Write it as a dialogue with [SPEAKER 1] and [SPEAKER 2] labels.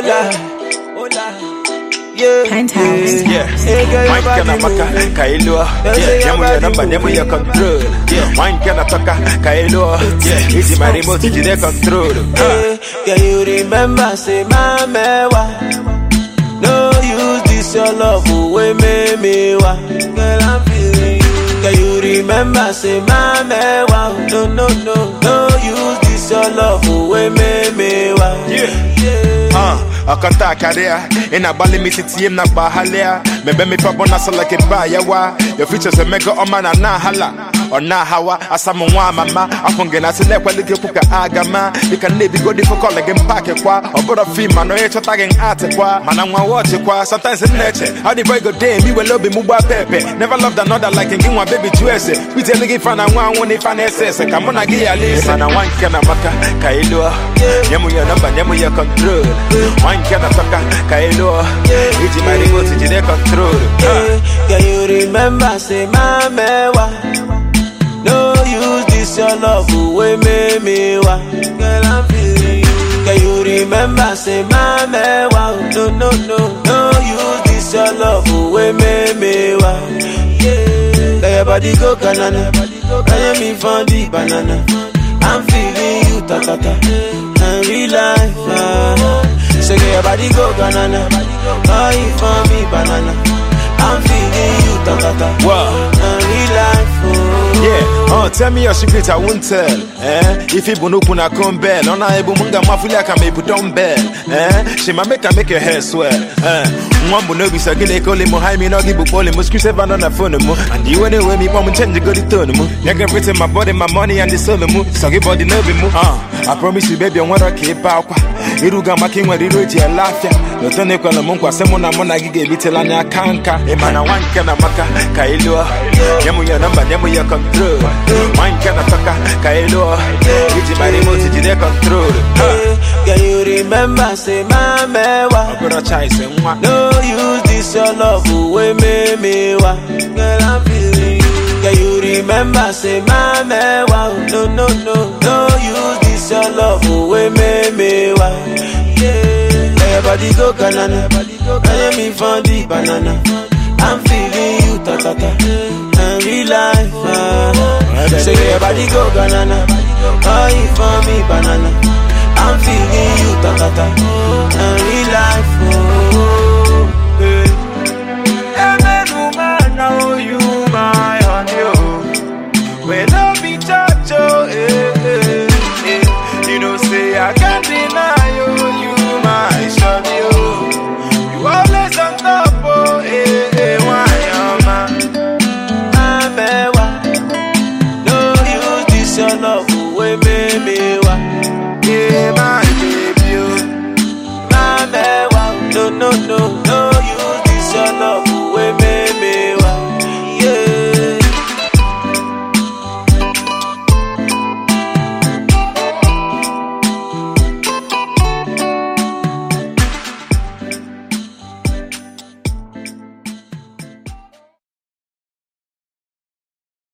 [SPEAKER 1] hola, hola. Yeah,
[SPEAKER 2] Penthouse.
[SPEAKER 1] yeah. Hey, girl, your
[SPEAKER 3] Wine kana
[SPEAKER 1] body
[SPEAKER 3] maka
[SPEAKER 1] move.
[SPEAKER 3] kailo
[SPEAKER 1] say
[SPEAKER 3] Nemu
[SPEAKER 1] your
[SPEAKER 3] ya number
[SPEAKER 1] body
[SPEAKER 3] nemu
[SPEAKER 1] move.
[SPEAKER 3] ya control Wine kana toka kailo Easy my remote jide control
[SPEAKER 1] Hey, Can you remember, say, my mewa? No use this your love away, me me wa. Girl, I'm feeling you. Can you remember, say, my mewa? No, no, no. No use this your love away, me me wa.
[SPEAKER 3] Yeah. Akanta akaria ina bali misiti na bahalia. Mebe mi pa bona so like ba yawa your features a mega oh o mana na hala ọ na-ahawa asa mama. Nwa na-asị na-ekwele gị okwu ka aga ma. Dịka na-ebigodị fokọl gị mpaakị kwa. Ọ bụrụ fim mana onye chọta gị atị kwa. Mana nwa wọchị kwa sometimes m na-eche how the boy go dey me wele obi m gbaa pepe. Never loved another like gị nwa baby juese. Kpitielu gị fa na nwa anwụ na ife ese ese ka mụ na gị ya mana nwa nke na amaka ka ị lụọ ya nọmba nye ya kọntrol nwa nke na-atọka iji ma remote jide
[SPEAKER 1] kọntrol ka you remember say ma mewa No use this your love away, me me wa. Girl, I'm feeling you. Can you remember, say, my mewa? No, no, no. No use this your love away, me me wa. Yeah. Let your body go banana. Can you me for the banana? I'm feeling you, ta ta ta. And real life, ah. Say, get your body go banana. Call you for me, banana. I'm feeling you, ta ta ta.
[SPEAKER 3] Wow. Uh, tell me your secret, I won't tell. Eh? If you bunu kuna kumbel, on a ebu munga mafulia kama ebu dumbbell. Eh? She ma make her make your hair swell. Eh? Mwambu no bisa gile kole mo hai mi no gibu pole mo screw seven on the phone mo. And you anyway me mom change the tone mo. Can written my body, my money and the soul mo. So give body no be mo. Uh, I promise you baby, I want to keep out. Iruga maki nwa riro ji elafia. Lotone kwa na mungu asemo na mona gige bitela nya kanka. Emana wanka na maka kailo. Nyemu ya namba nyemu ya control. Wanka na toka kailo. Iji my remote jide control.
[SPEAKER 1] Hey, Can you remember, say, my mewa?
[SPEAKER 3] Ogoro chai se nwa.
[SPEAKER 1] No use this your love away, me me wa. Girl, I'm feeling you. Can you remember, say, my mewa? No, no, no. No use this your love away, me me body go banana. Can you me for the banana? I'm feeling you, ta ta ta. And real life, ah. Say your body go banana. Call you for me, banana. love wey make me. Yeah,